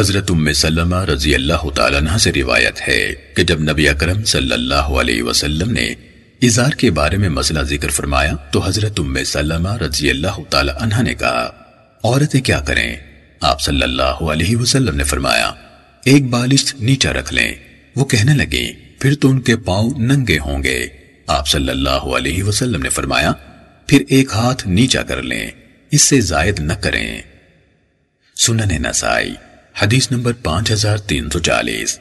حضرت ام سلمہ رضی اللہ تعالیٰ عنہ سے روایت ہے کہ جب نبی اکرم صلی اللہ علیہ وسلم نے ازار کے بارے میں مسئلہ ذکر فرمایا تو حضرت ام سلمہ رضی اللہ تعالیٰ عنہ نے کہا، عورتیں کیا کریں؟ آپ صلی اللہ علیہ وسلم نے فرمایا، ایک بالش نیچا رکھ لیں۔ وہ کہنے لگیں، پھر تو ان کے پاؤں ننگے ہوں گے۔ آپ صلی اللہ علیہ وسلم نے فرمایا، پھر ایک ہاتھ نیچا کر لیں، اس سے زائد نہ کریں۔ سنن نسائی حدیث نمبر پانچ ہزار تین سو چالیس۔